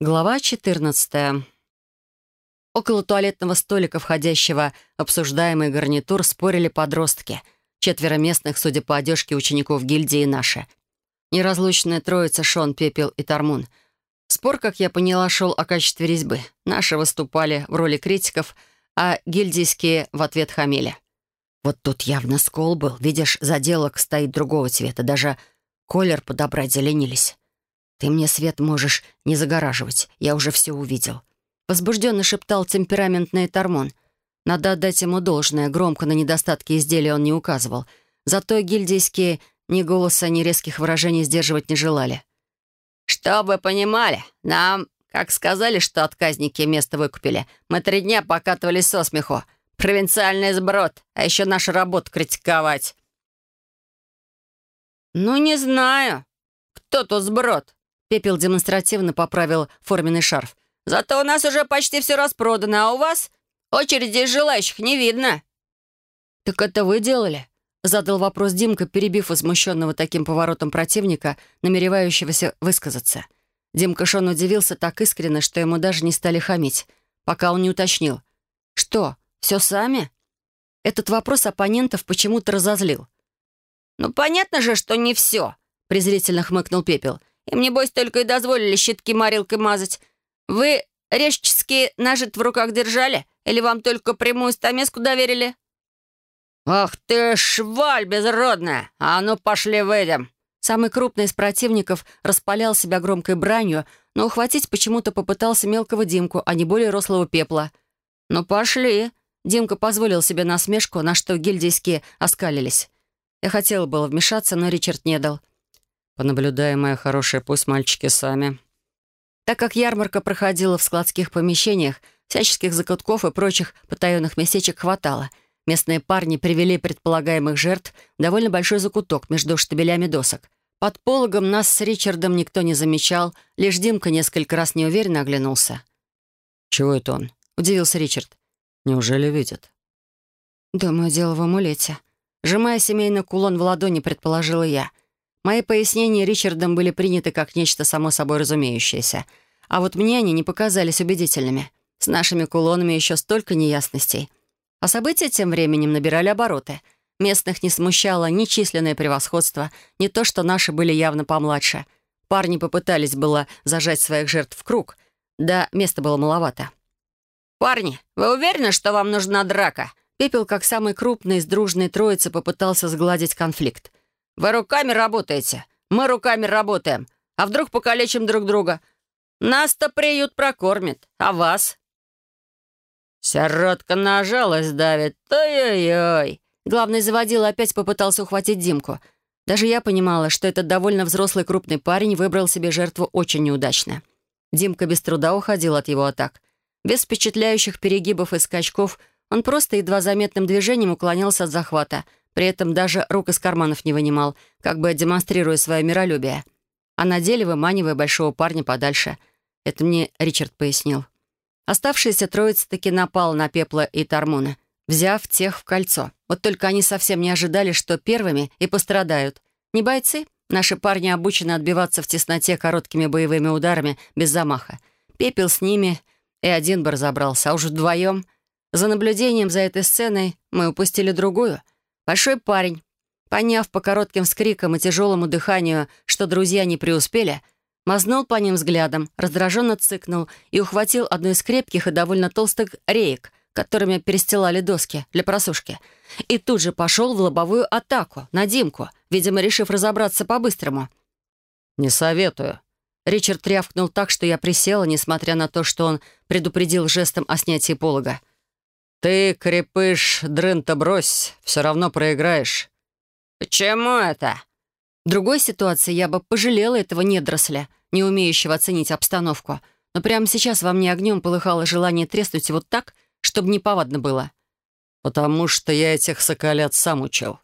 Глава 14. Около туалетного столика, входящего в обсуждаемый гарнитур, спорили подростки. Четверо местных, судя по одежке учеников гильдии, наши. Неразлучная троица Шон, Пепел и Тормун. Спор, как я поняла, шел о качестве резьбы. Наши выступали в роли критиков, а гильдийские в ответ хамили. Вот тут явно скол был. Видишь, заделок стоит другого цвета. Даже колер подобрать заленились. «Ты мне свет можешь не загораживать. Я уже все увидел». Возбужденно шептал темпераментный Тормон. Надо отдать ему должное. Громко на недостатки изделия он не указывал. Зато гильдейские ни голоса, ни резких выражений сдерживать не желали. «Чтобы понимали, нам, как сказали, что отказники место выкупили, мы три дня покатывались со смеху. Провинциальный сброд, а еще нашу работу критиковать». «Ну, не знаю. Кто тут сброд?» Пепел демонстративно поправил форменный шарф. «Зато у нас уже почти все распродано, а у вас очереди желающих не видно». «Так это вы делали?» Задал вопрос Димка, перебив возмущенного таким поворотом противника, намеревающегося высказаться. Димка Шон удивился так искренне, что ему даже не стали хамить, пока он не уточнил. «Что, все сами?» Этот вопрос оппонентов почему-то разозлил. «Ну, понятно же, что не все», — презрительно хмыкнул Пепел. Им, небось, только и дозволили щитки марилкой мазать. Вы режческие нажит в руках держали? Или вам только прямую стамеску доверили?» «Ах ты, шваль безродная! А ну, пошли выйдем!» Самый крупный из противников распалял себя громкой бранью, но ухватить почему-то попытался мелкого Димку, а не более рослого пепла. «Ну, пошли!» Димка позволил себе насмешку, на что гильдейские оскалились. Я хотела было вмешаться, но Ричард не дал. Понаблюдай, моя хорошая, пусть мальчики сами. Так как ярмарка проходила в складских помещениях, всяческих закутков и прочих потаенных местечек хватало. Местные парни привели предполагаемых жертв в довольно большой закуток между штабелями досок. Под пологом нас с Ричардом никто не замечал, лишь Димка несколько раз неуверенно оглянулся. «Чего это он?» — удивился Ричард. «Неужели видит?» «Думаю, дело в амулете». Сжимая семейный кулон в ладони, предположила я — Мои пояснения Ричардом были приняты как нечто само собой разумеющееся. А вот мне они не показались убедительными. С нашими кулонами еще столько неясностей. А события тем временем набирали обороты. Местных не смущало ни численное превосходство, ни то, что наши были явно помладше. Парни попытались было зажать своих жертв в круг. Да, места было маловато. «Парни, вы уверены, что вам нужна драка?» Пепел, как самый крупный из дружной троицы, попытался сгладить конфликт. Вы руками работаете, мы руками работаем. А вдруг покалечим друг друга? Нас-то приют прокормит, а вас?» «Сиротка на жалость давит, ой-ой-ой!» Главный заводил опять попытался ухватить Димку. Даже я понимала, что этот довольно взрослый крупный парень выбрал себе жертву очень неудачно. Димка без труда уходил от его атак. Без впечатляющих перегибов и скачков он просто едва заметным движением уклонялся от захвата — при этом даже рук из карманов не вынимал, как бы демонстрируя свое миролюбие. А на деле выманивая большого парня подальше. Это мне Ричард пояснил. Оставшаяся троица таки напала на Пепла и Тормуна, взяв тех в кольцо. Вот только они совсем не ожидали, что первыми и пострадают. Не бойцы. Наши парни обучены отбиваться в тесноте короткими боевыми ударами без замаха. Пепел с ними, и один бы разобрался, а уж вдвоем. За наблюдением за этой сценой мы упустили другую — Большой парень, поняв по коротким скрикам и тяжелому дыханию, что друзья не преуспели, мазнул по ним взглядом, раздраженно цыкнул и ухватил одну из крепких и довольно толстых реек, которыми перестилали доски для просушки, и тут же пошел в лобовую атаку на Димку, видимо, решив разобраться по-быстрому. «Не советую». Ричард рявкнул так, что я присела, несмотря на то, что он предупредил жестом о снятии полога. «Ты, крепыш, дрын-то брось, все равно проиграешь». «Почему это?» В другой ситуации я бы пожалела этого недоросля, не умеющего оценить обстановку. Но прямо сейчас во мне огнем полыхало желание треснуть вот так, чтобы неповадно было. «Потому что я этих соколят сам учил».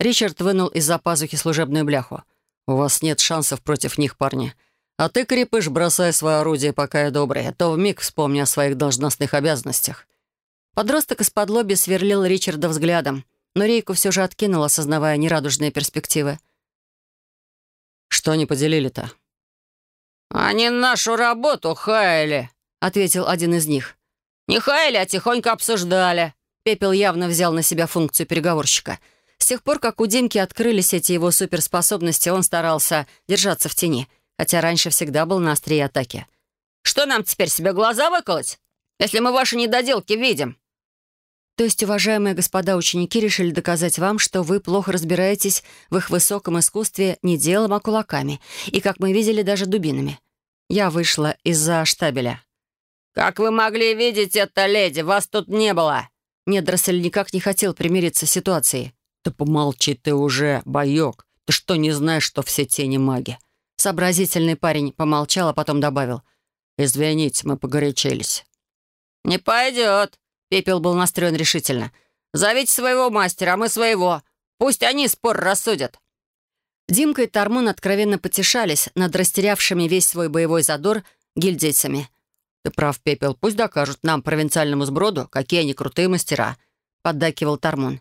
Ричард вынул из-за пазухи служебную бляху. «У вас нет шансов против них, парни. А ты, крепыш, бросай свое орудие, пока я добрый, а то вмиг вспомни о своих должностных обязанностях. Подросток из-под лоби сверлил Ричарда взглядом, но Рейку все же откинул, осознавая нерадужные перспективы. «Что они поделили-то?» «Они нашу работу хаяли», — ответил один из них. «Не хаяли, а тихонько обсуждали». Пепел явно взял на себя функцию переговорщика. С тех пор, как у Димки открылись эти его суперспособности, он старался держаться в тени, хотя раньше всегда был на острие атаки. «Что нам теперь себе глаза выколоть, если мы ваши недоделки видим?» То есть, уважаемые господа ученики решили доказать вам, что вы плохо разбираетесь в их высоком искусстве не делом, а кулаками, и, как мы видели, даже дубинами. Я вышла из-за штабеля. «Как вы могли видеть это, леди? Вас тут не было!» Недросель никак не хотел примириться с ситуацией. «Да помолчи ты уже, боек. Ты что, не знаешь, что все тени маги?» Сообразительный парень помолчал, а потом добавил. «Извините, мы погорячились». «Не пойдет», Пепел был настроен решительно. «Зовите своего мастера, а мы своего. Пусть они спор рассудят». Димка и Тормон откровенно потешались над растерявшими весь свой боевой задор гильдейцами. «Ты прав, Пепел, пусть докажут нам, провинциальному сброду, какие они крутые мастера», — поддакивал Тормон.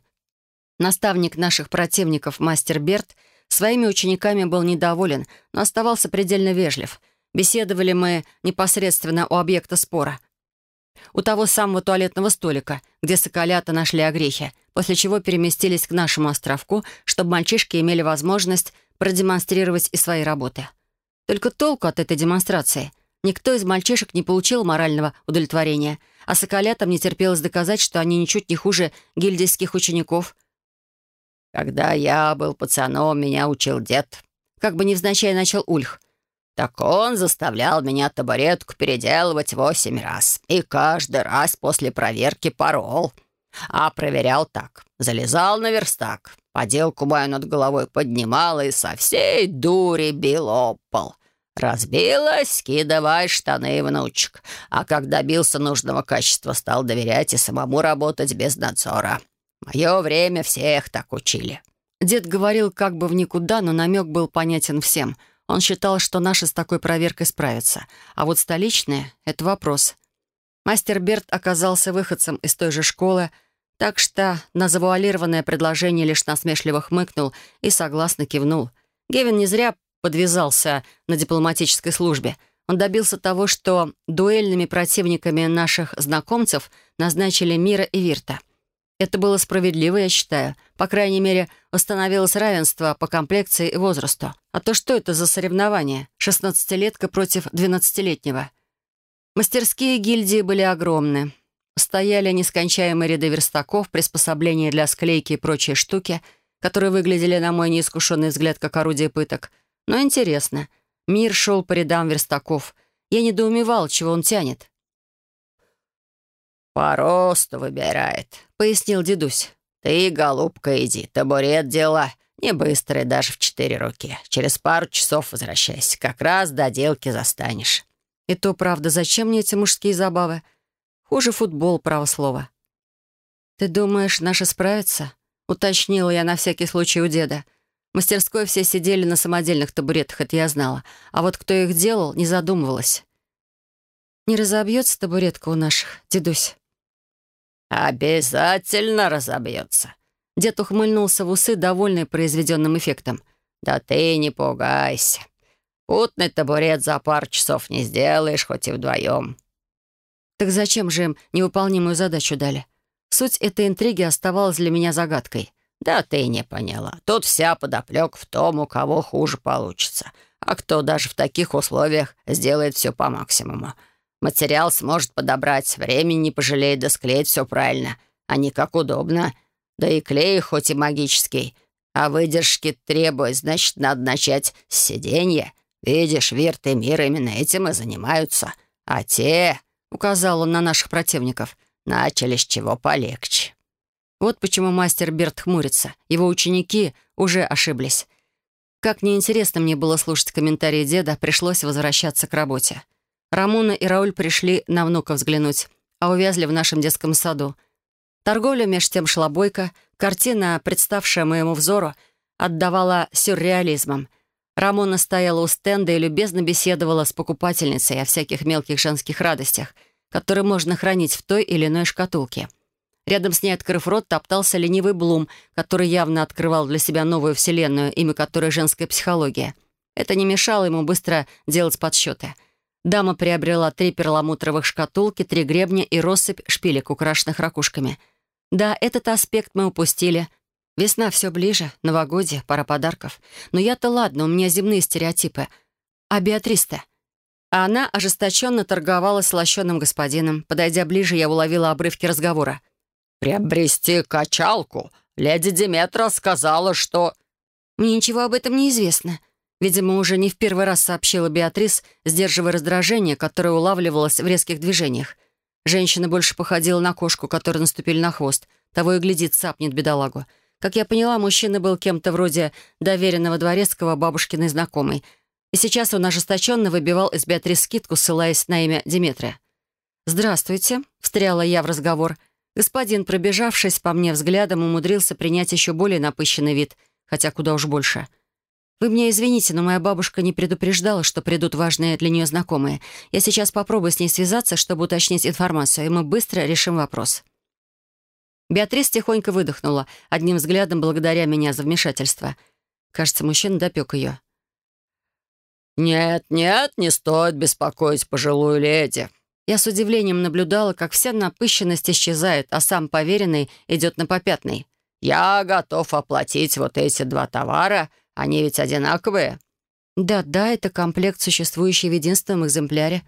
Наставник наших противников, мастер Берт, своими учениками был недоволен, но оставался предельно вежлив. Беседовали мы непосредственно у объекта спора — у того самого туалетного столика, где соколята нашли огрехи, после чего переместились к нашему островку, чтобы мальчишки имели возможность продемонстрировать и свои работы. Только толку от этой демонстрации. Никто из мальчишек не получил морального удовлетворения, а соколятам не терпелось доказать, что они ничуть не хуже гильдейских учеников. «Когда я был пацаном, меня учил дед», — как бы невзначай начал Ульх — так он заставлял меня табуретку переделывать восемь раз. И каждый раз после проверки порол. А проверял так. Залезал на верстак, поделку мою над головой поднимал и со всей дури бил об пол. Разбилась, скидывай штаны, внучек. А когда добился нужного качества, стал доверять и самому работать без надзора. Мое время всех так учили. Дед говорил как бы в никуда, но намек был понятен всем — он считал, что наши с такой проверкой справятся. А вот столичные — это вопрос. Мастер Берт оказался выходцем из той же школы, так что на завуалированное предложение лишь насмешливо хмыкнул и согласно кивнул. Гевин не зря подвязался на дипломатической службе. Он добился того, что дуэльными противниками наших знакомцев назначили Мира и Вирта — это было справедливо, я считаю. По крайней мере, установилось равенство по комплекции и возрасту. А то что это за соревнование? Шестнадцатилетка против двенадцатилетнего. Мастерские гильдии были огромны. Стояли нескончаемые ряды верстаков, приспособления для склейки и прочие штуки, которые выглядели, на мой неискушенный взгляд, как орудие пыток. Но интересно. Мир шел по рядам верстаков. Я недоумевал, чего он тянет. «По росту выбирает», — пояснил дедусь. «Ты, голубка, иди, табурет дела. Не быстрый, даже в четыре руки. Через пару часов возвращайся. Как раз до делки застанешь». «И то, правда, зачем мне эти мужские забавы? Хуже футбол, право слово». «Ты думаешь, наши справятся?» — уточнила я на всякий случай у деда. В мастерской все сидели на самодельных табуретах, это я знала. А вот кто их делал, не задумывалась. «Не разобьется табуретка у наших, дедусь?» «Обязательно разобьется». Дед ухмыльнулся в усы, довольный произведенным эффектом. «Да ты не пугайся. Путный табурет за пару часов не сделаешь, хоть и вдвоем». Так зачем же им невыполнимую задачу дали? Суть этой интриги оставалась для меня загадкой. «Да ты не поняла. Тут вся подоплека в том, у кого хуже получится, а кто даже в таких условиях сделает все по максимуму. Материал сможет подобрать, времени не пожалеет, да склеить все правильно, а не как удобно. Да и клей хоть и магический, а выдержки требует, значит, надо начать с сиденья. Видишь, Вирт и Мир именно этим и занимаются. А те, — указал он на наших противников, — начали с чего полегче. Вот почему мастер Берт хмурится. Его ученики уже ошиблись. Как неинтересно мне было слушать комментарии деда, пришлось возвращаться к работе. Рамона и Рауль пришли на внука взглянуть, а увязли в нашем детском саду. Торговля меж тем шла бойко, картина, представшая моему взору, отдавала сюрреализмом. Рамона стояла у стенда и любезно беседовала с покупательницей о всяких мелких женских радостях, которые можно хранить в той или иной шкатулке. Рядом с ней, открыв рот, топтался ленивый Блум, который явно открывал для себя новую вселенную, имя которой — женская психология. Это не мешало ему быстро делать подсчеты. Дама приобрела три перламутровых шкатулки, три гребня и россыпь шпилек, украшенных ракушками. Да, этот аспект мы упустили. Весна все ближе, новогодье, пара подарков. Но я-то ладно, у меня земные стереотипы. А Беатриста? А она ожесточенно торговала с лощеным господином. Подойдя ближе, я уловила обрывки разговора. «Приобрести качалку? Леди Диметра сказала, что...» «Мне ничего об этом не известно», Видимо, уже не в первый раз сообщила Беатрис, сдерживая раздражение, которое улавливалось в резких движениях. Женщина больше походила на кошку, которой наступили на хвост. Того и глядит, цапнет бедолагу. Как я поняла, мужчина был кем-то вроде доверенного дворецкого бабушкиной знакомой. И сейчас он ожесточенно выбивал из Беатрис скидку, ссылаясь на имя Диметрия. «Здравствуйте», — встряла я в разговор. Господин, пробежавшись по мне взглядом, умудрился принять еще более напыщенный вид, хотя куда уж больше — вы меня извините, но моя бабушка не предупреждала, что придут важные для нее знакомые. Я сейчас попробую с ней связаться, чтобы уточнить информацию, и мы быстро решим вопрос». Беатрис тихонько выдохнула, одним взглядом благодаря меня за вмешательство. Кажется, мужчина допек ее. «Нет, нет, не стоит беспокоить пожилую леди». Я с удивлением наблюдала, как вся напыщенность исчезает, а сам поверенный идет на попятный. «Я готов оплатить вот эти два товара», они ведь одинаковые». «Да-да, это комплект, существующий в единственном экземпляре».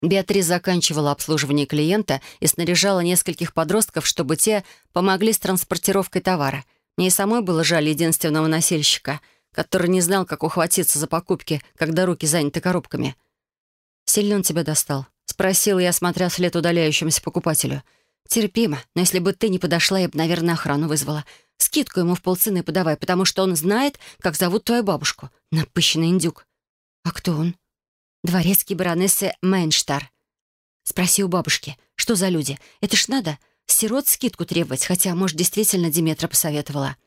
Беатрис заканчивала обслуживание клиента и снаряжала нескольких подростков, чтобы те помогли с транспортировкой товара. Мне и самой было жаль единственного носильщика, который не знал, как ухватиться за покупки, когда руки заняты коробками. «Сильно он тебя достал?» — спросила я, смотря вслед удаляющемуся покупателю. «Терпимо, но если бы ты не подошла, я бы, наверное, охрану вызвала. Скидку ему в полцены подавай, потому что он знает, как зовут твою бабушку. Напыщенный индюк. А кто он? Дворецкий баронессы Мейнштар. Спроси у бабушки, что за люди? Это ж надо сирот скидку требовать, хотя, может, действительно Диметра посоветовала.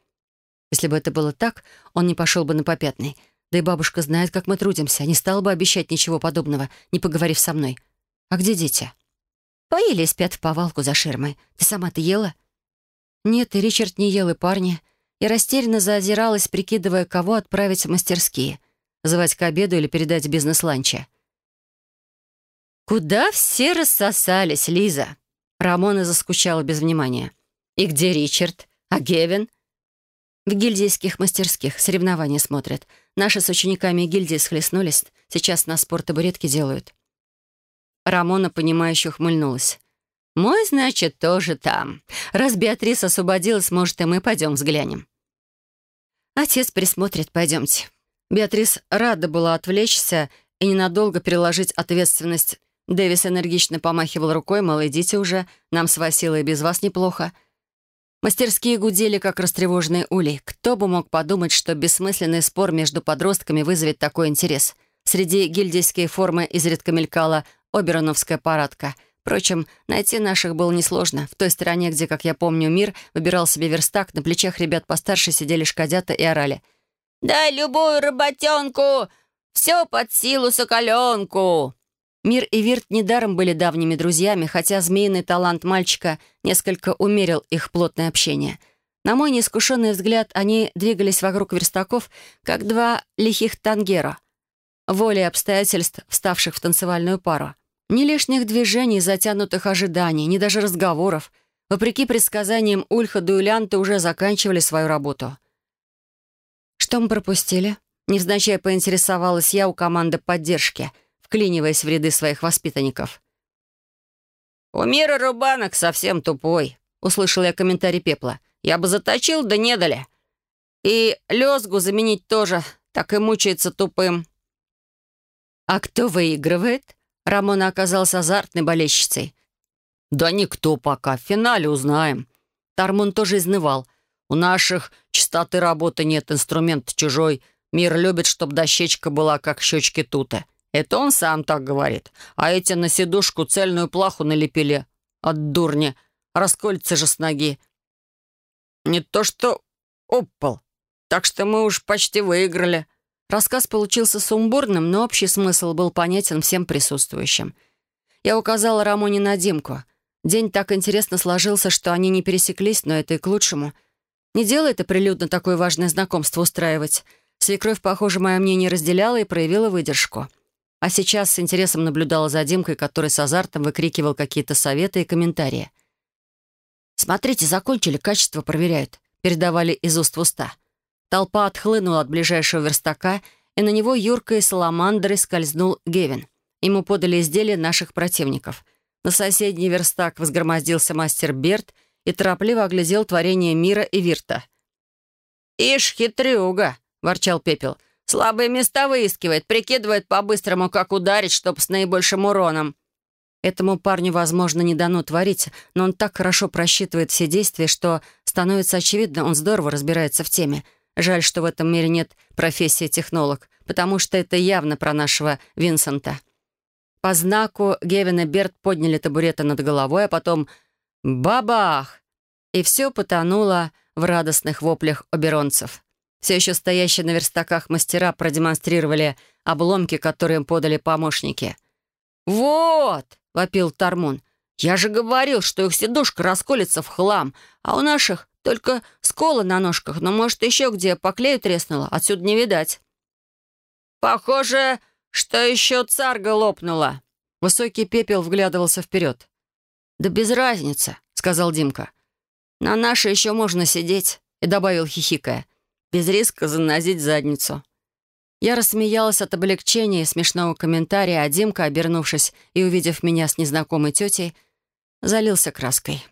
Если бы это было так, он не пошел бы на попятный. Да и бабушка знает, как мы трудимся, не стала бы обещать ничего подобного, не поговорив со мной. А где дети? Поели и спят в повалку за ширмой. Ты сама-то ела? Нет, и Ричард не ел, и парни. Я растерянно заозиралась, прикидывая, кого отправить в мастерские. Звать к обеду или передать бизнес-ланча. «Куда все рассосались, Лиза?» Рамона заскучала без внимания. «И где Ричард? А Гевин?» «В гильдейских мастерских соревнования смотрят. Наши с учениками гильдии схлестнулись. Сейчас на спорт табуретки делают». Рамона, понимающе ухмыльнулась. «Мой, значит, тоже там. Раз Беатрис освободилась, может, и мы пойдем взглянем». «Отец присмотрит, пойдемте». Беатрис рада была отвлечься и ненадолго переложить ответственность. Дэвис энергично помахивал рукой, мол, идите уже, нам с Василой без вас неплохо. Мастерские гудели, как растревоженные улей. Кто бы мог подумать, что бессмысленный спор между подростками вызовет такой интерес. Среди гильдейской формы изредка мелькала обероновская парадка — Впрочем, найти наших было несложно. В той стороне, где, как я помню, мир выбирал себе верстак, на плечах ребят постарше сидели шкадята и орали. «Дай любую работенку! Все под силу соколенку!» Мир и Вирт недаром были давними друзьями, хотя змеиный талант мальчика несколько умерил их плотное общение. На мой неискушенный взгляд, они двигались вокруг верстаков, как два лихих тангера, волей обстоятельств, вставших в танцевальную пару. Ни лишних движений, затянутых ожиданий, ни даже разговоров. Вопреки предсказаниям Ульха, дуэлянты уже заканчивали свою работу. «Что мы пропустили?» Невзначай поинтересовалась я у команды поддержки, вклиниваясь в ряды своих воспитанников. «У мира рубанок совсем тупой», — услышал я комментарий Пепла. «Я бы заточил, да не дали. И лезгу заменить тоже, так и мучается тупым». «А кто выигрывает?» Рамона оказался азартной болельщицей. «Да никто пока. В финале узнаем». Тармон тоже изнывал. «У наших чистоты работы нет, инструмент чужой. Мир любит, чтоб дощечка была, как щечки тута. Это он сам так говорит. А эти на сидушку цельную плаху налепили. От дурня. Расколется же с ноги. Не то что опал. Так что мы уж почти выиграли». Рассказ получился сумбурным, но общий смысл был понятен всем присутствующим. Я указала Рамоне на Димку. День так интересно сложился, что они не пересеклись, но это и к лучшему. Не делай это прилюдно такое важное знакомство устраивать. Свекровь, похоже, мое мнение разделяла и проявила выдержку. А сейчас с интересом наблюдала за Димкой, который с азартом выкрикивал какие-то советы и комментарии. «Смотрите, закончили, качество проверяют», — передавали из уст в уста. Толпа отхлынула от ближайшего верстака, и на него юркой саламандрой скользнул Гевин. Ему подали изделия наших противников. На соседний верстак возгромоздился мастер Берт и торопливо оглядел творение мира и Вирта. «Ишь, хитрюга!» — ворчал Пепел. «Слабые места выискивает, прикидывает по-быстрому, как ударить, чтоб с наибольшим уроном». Этому парню, возможно, не дано творить, но он так хорошо просчитывает все действия, что становится очевидно, он здорово разбирается в теме. Жаль, что в этом мире нет профессии технолог, потому что это явно про нашего Винсента. По знаку Гевин и Берт подняли табуреты над головой, а потом бабах! И все потонуло в радостных воплях оберонцев. Все еще стоящие на верстаках мастера продемонстрировали обломки, которые им подали помощники. «Вот!» — вопил Тормун. «Я же говорил, что их сидушка расколется в хлам, а у наших только сколы на ножках, но, может, еще где по клею треснуло, отсюда не видать». «Похоже, что еще царга лопнула». Высокий пепел вглядывался вперед. «Да без разницы», — сказал Димка. «На нашей еще можно сидеть», — и добавил хихикая. «Без риска занозить задницу». Я рассмеялась от облегчения и смешного комментария, а Димка, обернувшись и увидев меня с незнакомой тетей, залился краской.